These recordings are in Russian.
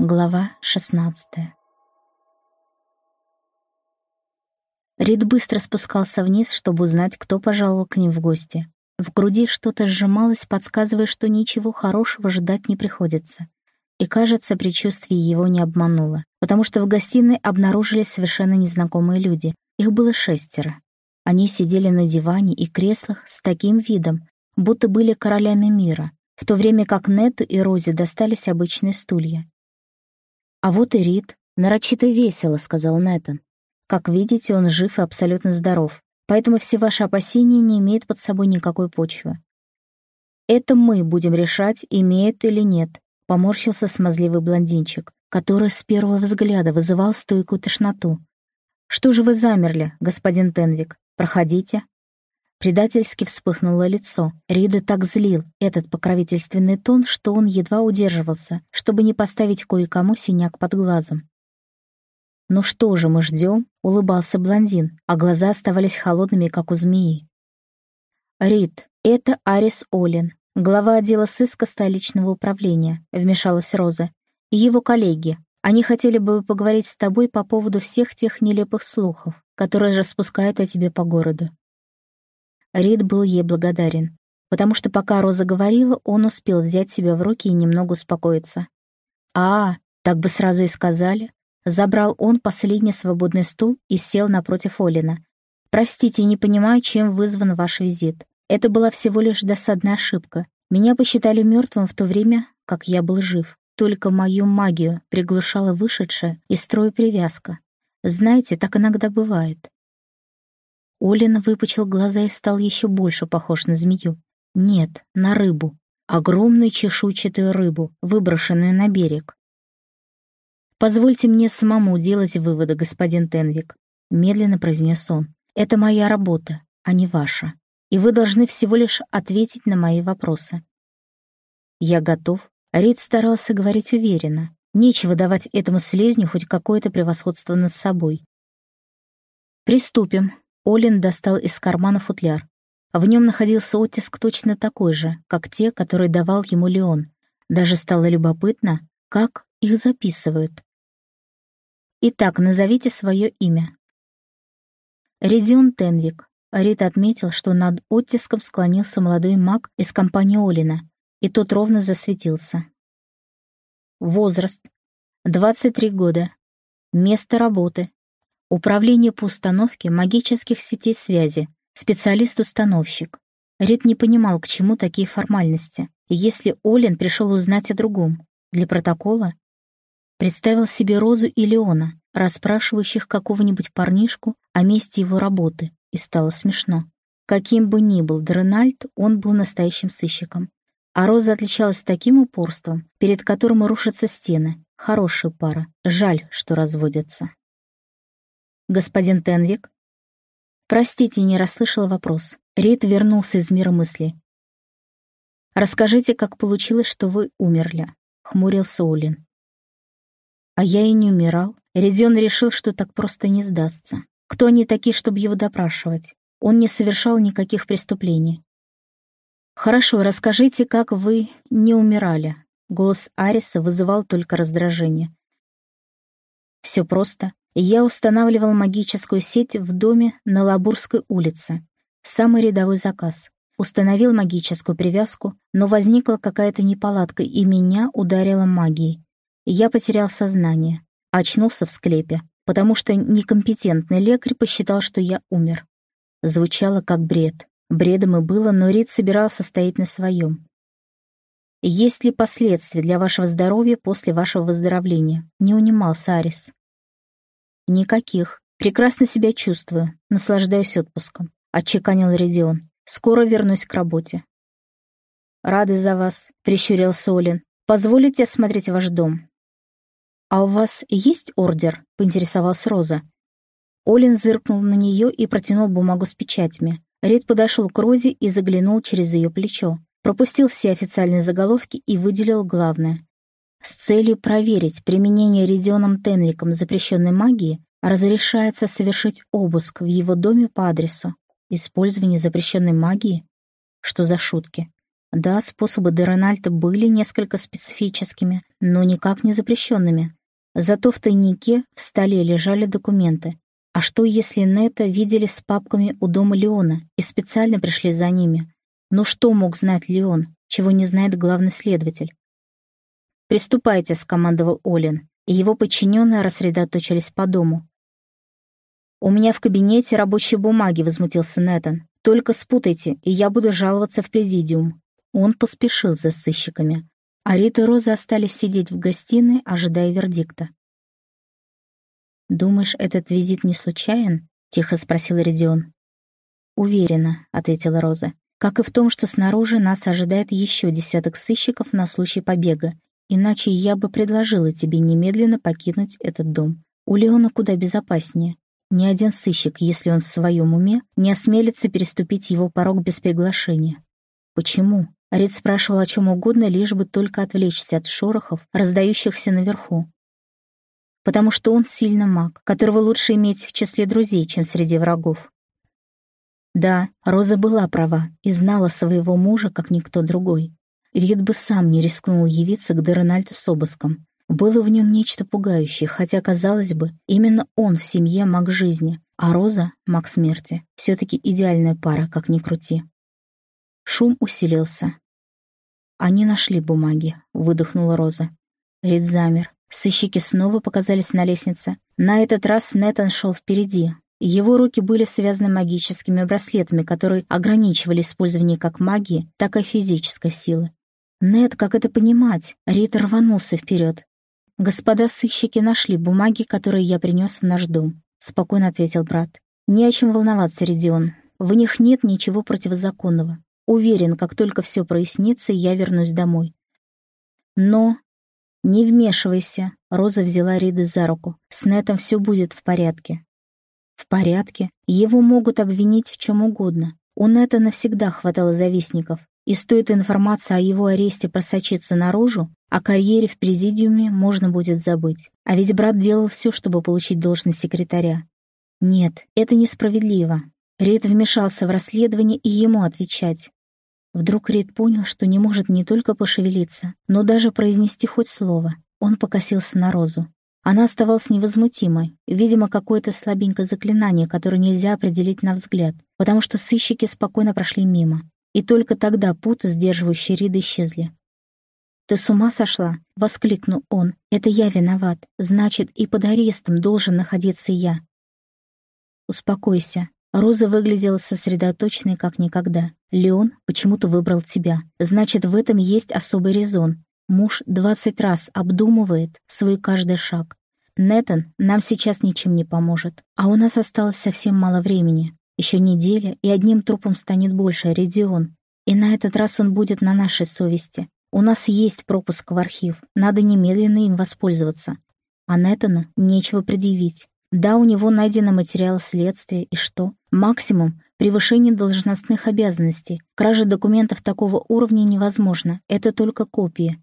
Глава 16 Рид быстро спускался вниз, чтобы узнать, кто пожаловал к ним в гости. В груди что-то сжималось, подсказывая, что ничего хорошего ждать не приходится. И, кажется, предчувствие его не обмануло, потому что в гостиной обнаружились совершенно незнакомые люди. Их было шестеро. Они сидели на диване и креслах с таким видом, будто были королями мира, в то время как Нету и Розе достались обычные стулья. «А вот и Рид. Нарочито весело», — сказал Нэтан. «Как видите, он жив и абсолютно здоров, поэтому все ваши опасения не имеют под собой никакой почвы. Это мы будем решать, имеет или нет», — поморщился смазливый блондинчик, который с первого взгляда вызывал стойкую тошноту. «Что же вы замерли, господин Тенвик? Проходите». Предательски вспыхнуло лицо. Рида так злил этот покровительственный тон, что он едва удерживался, чтобы не поставить кое-кому синяк под глазом. «Ну что же мы ждем?» — улыбался блондин, а глаза оставались холодными, как у змеи. «Рид, это Арис Олин, глава отдела сыска столичного управления», — вмешалась Роза. «И его коллеги. Они хотели бы поговорить с тобой по поводу всех тех нелепых слухов, которые распускают о тебе по городу. Рид был ей благодарен, потому что пока Роза говорила, он успел взять себя в руки и немного успокоиться. «А, так бы сразу и сказали». Забрал он последний свободный стул и сел напротив Олина. «Простите, не понимаю, чем вызван ваш визит. Это была всего лишь досадная ошибка. Меня посчитали мертвым в то время, как я был жив. Только мою магию приглушала вышедшая из строя привязка. Знаете, так иногда бывает. Олин выпучил глаза и стал еще больше похож на змею. Нет, на рыбу. Огромную чешуйчатую рыбу, выброшенную на берег. «Позвольте мне самому делать выводы, господин Тенвик», — медленно произнес он. «Это моя работа, а не ваша. И вы должны всего лишь ответить на мои вопросы». «Я готов». Рид старался говорить уверенно. Нечего давать этому слезню хоть какое-то превосходство над собой. «Приступим», Олин достал из кармана футляр. В нем находился оттиск точно такой же, как те, которые давал ему Леон. Даже стало любопытно, как их записывают. Итак, назовите свое имя. Редион Тенвик. Рит отметил, что над оттиском склонился молодой маг из компании Олина, и тот ровно засветился. Возраст. 23 года. Место работы. Управление по установке магических сетей связи. Специалист-установщик. Рид не понимал, к чему такие формальности. И если Олин пришел узнать о другом, для протокола, представил себе Розу и Леона, расспрашивающих какого-нибудь парнишку о месте его работы, и стало смешно. Каким бы ни был Дренальд, он был настоящим сыщиком. А Роза отличалась таким упорством, перед которым рушатся стены. Хорошая пара. Жаль, что разводятся. «Господин Тенвик?» «Простите, не расслышала вопрос. Рид вернулся из мира мыслей. «Расскажите, как получилось, что вы умерли», — хмурился Улин. А я и не умирал. Редион решил, что так просто не сдастся. Кто они такие, чтобы его допрашивать? Он не совершал никаких преступлений. «Хорошо, расскажите, как вы не умирали». Голос Ариса вызывал только раздражение. «Все просто. Я устанавливал магическую сеть в доме на Лабурской улице. Самый рядовой заказ. Установил магическую привязку, но возникла какая-то неполадка, и меня ударила магией. Я потерял сознание. Очнулся в склепе, потому что некомпетентный лекарь посчитал, что я умер. Звучало как бред. Бредом и было, но Рид собирался стоять на своем. «Есть ли последствия для вашего здоровья после вашего выздоровления?» — не унимался Арис. «Никаких. Прекрасно себя чувствую. Наслаждаюсь отпуском», — отчеканил Редион. «Скоро вернусь к работе». «Рады за вас», — прищурился Олин. «Позволите осмотреть ваш дом?» «А у вас есть ордер?» — поинтересовалась Роза. Олин зыркнул на нее и протянул бумагу с печатями. Ред подошел к Розе и заглянул через ее плечо. Пропустил все официальные заголовки и выделил главное с целью проверить применение Редионом Тенвиком запрещенной магии разрешается совершить обыск в его доме по адресу. Использование запрещенной магии? Что за шутки? Да, способы Дерональда были несколько специфическими, но никак не запрещенными. Зато в тайнике в столе лежали документы. А что, если Нета видели с папками у дома Леона и специально пришли за ними? Ну что мог знать Леон, чего не знает главный следователь? «Приступайте», — скомандовал Олин, и его подчиненные рассредоточились по дому. «У меня в кабинете рабочие бумаги», — возмутился Нетан. «Только спутайте, и я буду жаловаться в президиум». Он поспешил за сыщиками, а Рита и Роза остались сидеть в гостиной, ожидая вердикта. «Думаешь, этот визит не случайен?» — тихо спросил Редион. «Уверена», — ответила Роза. «Как и в том, что снаружи нас ожидает еще десяток сыщиков на случай побега, Иначе я бы предложила тебе немедленно покинуть этот дом. У Леона куда безопаснее. Ни один сыщик, если он в своем уме, не осмелится переступить его порог без приглашения. Почему? Рид спрашивал о чем угодно, лишь бы только отвлечься от шорохов, раздающихся наверху. Потому что он сильно маг, которого лучше иметь в числе друзей, чем среди врагов. Да, Роза была права и знала своего мужа, как никто другой. Рид бы сам не рискнул явиться к Дерональду с обыском. Было в нем нечто пугающее, хотя, казалось бы, именно он в семье маг жизни, а Роза — маг смерти. Все-таки идеальная пара, как ни крути. Шум усилился. «Они нашли бумаги», — выдохнула Роза. Рид замер. Сыщики снова показались на лестнице. На этот раз Нэтан шел впереди. Его руки были связаны магическими браслетами, которые ограничивали использование как магии, так и физической силы. «Нет, как это понимать?» Рит рванулся вперед. «Господа сыщики нашли бумаги, которые я принес в наш дом», — спокойно ответил брат. «Не о чем волноваться, Редион. В них нет ничего противозаконного. Уверен, как только все прояснится, я вернусь домой. Но... Не вмешивайся, Роза взяла Риды за руку. С Нетом все будет в порядке. В порядке? Его могут обвинить в чем угодно. У Нета навсегда хватало завистников. И стоит информация о его аресте просочиться наружу, о карьере в президиуме можно будет забыть. А ведь брат делал все, чтобы получить должность секретаря. Нет, это несправедливо. Рид вмешался в расследование и ему отвечать. Вдруг Рид понял, что не может не только пошевелиться, но даже произнести хоть слово. Он покосился на Розу. Она оставалась невозмутимой, видимо, какое-то слабенькое заклинание, которое нельзя определить на взгляд, потому что сыщики спокойно прошли мимо. И только тогда путы, сдерживающие Рида, исчезли. «Ты с ума сошла?» — воскликнул он. «Это я виноват. Значит, и под арестом должен находиться я». «Успокойся». Роза выглядела сосредоточенной, как никогда. «Леон почему-то выбрал тебя. Значит, в этом есть особый резон. Муж двадцать раз обдумывает свой каждый шаг. Нетан нам сейчас ничем не поможет, а у нас осталось совсем мало времени. Еще неделя, и одним трупом станет больше, Редион. И на этот раз он будет на нашей совести. У нас есть пропуск в архив, надо немедленно им воспользоваться. А Нетану нечего предъявить. Да, у него найдено материал следствия, и что? Максимум — превышение должностных обязанностей. Кража документов такого уровня невозможно, это только копии.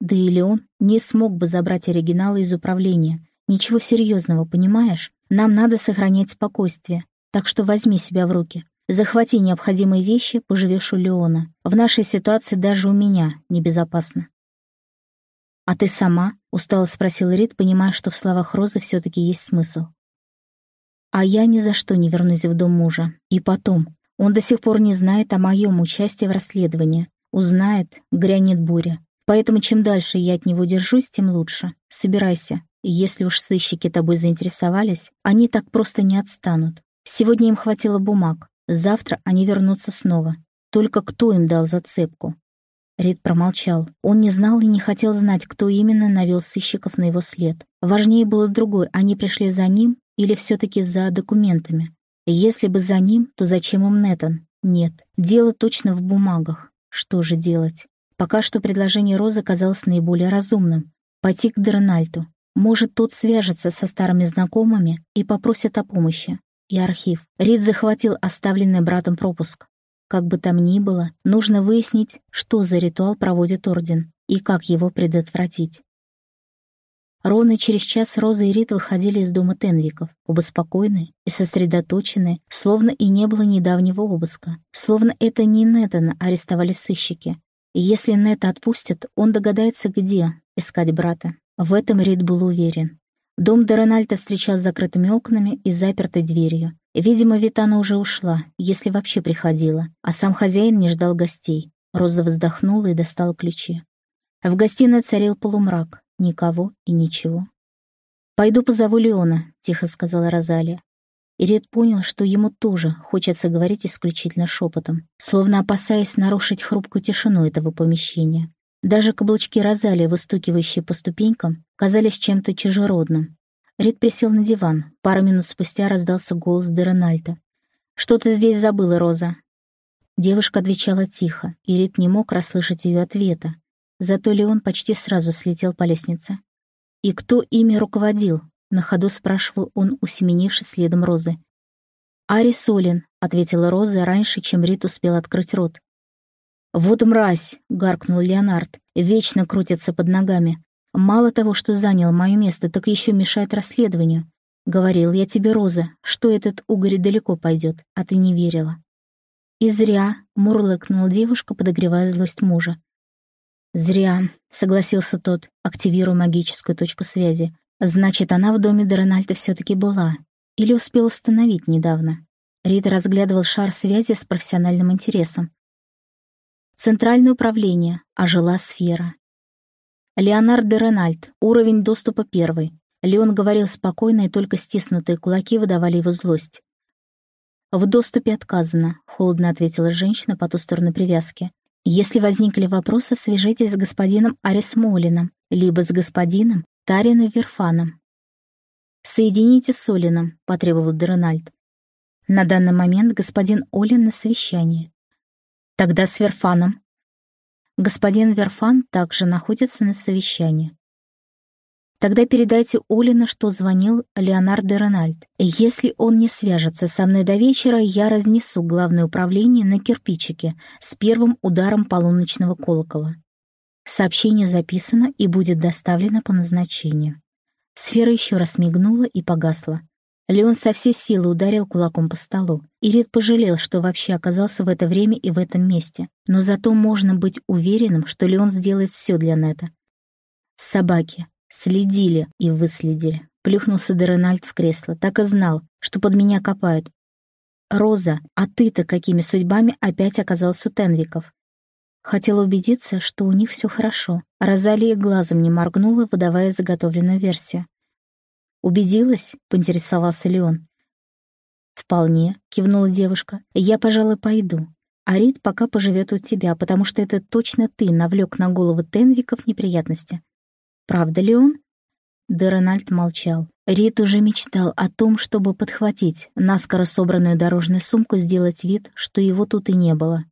Да и Леон не смог бы забрать оригиналы из управления. Ничего серьезного, понимаешь? Нам надо сохранять спокойствие. Так что возьми себя в руки. Захвати необходимые вещи, поживешь у Леона. В нашей ситуации даже у меня небезопасно. «А ты сама?» — устало спросил Рид, понимая, что в словах Розы все таки есть смысл. «А я ни за что не вернусь в дом мужа. И потом, он до сих пор не знает о моем участии в расследовании. Узнает, грянет буря. Поэтому чем дальше я от него держусь, тем лучше. Собирайся. Если уж сыщики тобой заинтересовались, они так просто не отстанут. Сегодня им хватило бумаг, завтра они вернутся снова. Только кто им дал зацепку? Рид промолчал. Он не знал и не хотел знать, кто именно навел сыщиков на его след. Важнее было другое, они пришли за ним или все-таки за документами. Если бы за ним, то зачем им Нетан? Нет, дело точно в бумагах. Что же делать? Пока что предложение Розы казалось наиболее разумным. Пойти к Дернальту. Может, тот свяжется со старыми знакомыми и попросит о помощи и архив. Рид захватил оставленный братом пропуск. Как бы там ни было, нужно выяснить, что за ритуал проводит Орден и как его предотвратить. Ровно через час Роза и Рид выходили из дома Тенвиков, оба спокойные и сосредоточенные, словно и не было недавнего обыска, словно это не Нетана арестовали сыщики. Если Нета отпустят, он догадается, где искать брата. В этом Рид был уверен. Дом Дерональда встречал с закрытыми окнами и запертой дверью. Видимо, Витана уже ушла, если вообще приходила, а сам хозяин не ждал гостей. Роза вздохнула и достала ключи. В гостиной царил полумрак, никого и ничего. «Пойду позову Леона», — тихо сказала Розалия. И Ред понял, что ему тоже хочется говорить исключительно шепотом, словно опасаясь нарушить хрупкую тишину этого помещения. Даже каблучки Розалии, выстукивающие по ступенькам, казались чем-то чужеродным. Рид присел на диван. Пару минут спустя раздался голос Дерональда. «Что ты здесь забыла, Роза?» Девушка отвечала тихо, и Рид не мог расслышать ее ответа. Зато Леон почти сразу слетел по лестнице. «И кто ими руководил?» На ходу спрашивал он, усеменившись следом Розы. «Ари Солин», — ответила Роза раньше, чем Рит успел открыть рот. «Вот мразь!» — гаркнул Леонард. «Вечно крутится под ногами. Мало того, что занял мое место, так еще мешает расследованию. Говорил я тебе, Роза, что этот угорь далеко пойдет, а ты не верила». «И зря», — мурлыкнула девушка, подогревая злость мужа. «Зря», — согласился тот, активируя магическую точку связи. Значит, она в доме Дорональда все-таки была. Или успел установить недавно. Рита разглядывал шар связи с профессиональным интересом. Центральное управление, а жила сфера. Леонард де Ренальд, уровень доступа первый. Леон говорил спокойно, и только стиснутые кулаки выдавали его злость. «В доступе отказано», — холодно ответила женщина по ту сторону привязки. «Если возникли вопросы, свяжитесь с господином Арис Молином, либо с господином Тарина Верфаном. «Соедините с Олином», — потребовал Дерональд. «На данный момент господин Олин на совещании». «Тогда с Верфаном». «Господин Верфан также находится на совещании». «Тогда передайте Олину, что звонил Леонард Дерональд. Если он не свяжется со мной до вечера, я разнесу главное управление на кирпичике с первым ударом полуночного колокола». Сообщение записано и будет доставлено по назначению. Сфера еще раз мигнула и погасла. Леон со всей силы ударил кулаком по столу. И Ред пожалел, что вообще оказался в это время и в этом месте. Но зато можно быть уверенным, что Леон сделает все для Нета. Собаки. Следили и выследили. Плюхнулся Деренальд в кресло. Так и знал, что под меня копают. «Роза, а ты-то какими судьбами опять оказался у Тенвиков?» Хотела убедиться, что у них все хорошо. Розалия глазом не моргнула, выдавая заготовленную версию. «Убедилась?» — поинтересовался Леон. «Вполне», — кивнула девушка. «Я, пожалуй, пойду. А Рид пока поживет у тебя, потому что это точно ты навлек на голову Тенвиков неприятности. Правда ли он?» Да Рональд молчал. Рид уже мечтал о том, чтобы подхватить наскоро собранную дорожную сумку, сделать вид, что его тут и не было.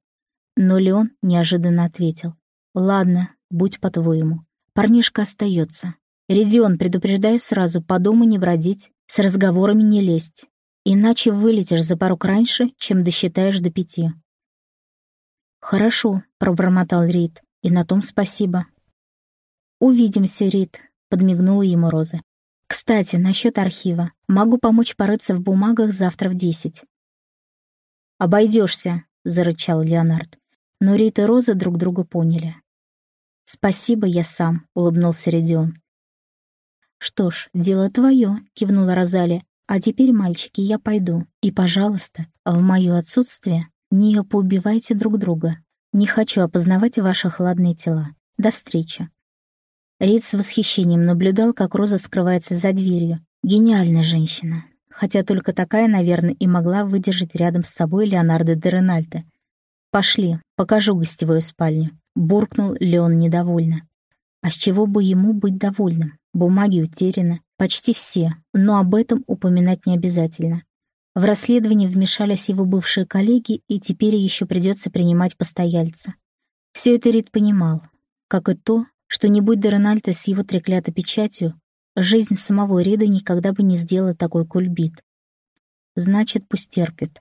Но Леон неожиданно ответил. «Ладно, будь по-твоему. Парнишка остается. Редион, предупреждаю сразу, по дому не бродить, с разговорами не лезть. Иначе вылетишь за порог раньше, чем досчитаешь до пяти». «Хорошо», — пробормотал Рид, — «и на том спасибо». «Увидимся, Рид», — подмигнула ему Роза. «Кстати, насчет архива. Могу помочь порыться в бумагах завтра в десять». «Обойдешься», — зарычал Леонард но Рит и Роза друг друга поняли. «Спасибо, я сам», — улыбнулся Редион. «Что ж, дело твое», — кивнула Розалия. «А теперь, мальчики, я пойду. И, пожалуйста, в мое отсутствие не поубивайте друг друга. Не хочу опознавать ваши хладные тела. До встречи». Рид с восхищением наблюдал, как Роза скрывается за дверью. Гениальная женщина. Хотя только такая, наверное, и могла выдержать рядом с собой Леонардо де Ренальто. «Пошли, покажу гостевую спальню», — буркнул Леон недовольно. А с чего бы ему быть довольным? Бумаги утеряны, почти все, но об этом упоминать не обязательно. В расследование вмешались его бывшие коллеги, и теперь еще придется принимать постояльца. Все это Рид понимал, как и то, что не будь Дерональда с его треклятой печатью, жизнь самого Рида никогда бы не сделала такой кульбит. Значит, пусть терпит.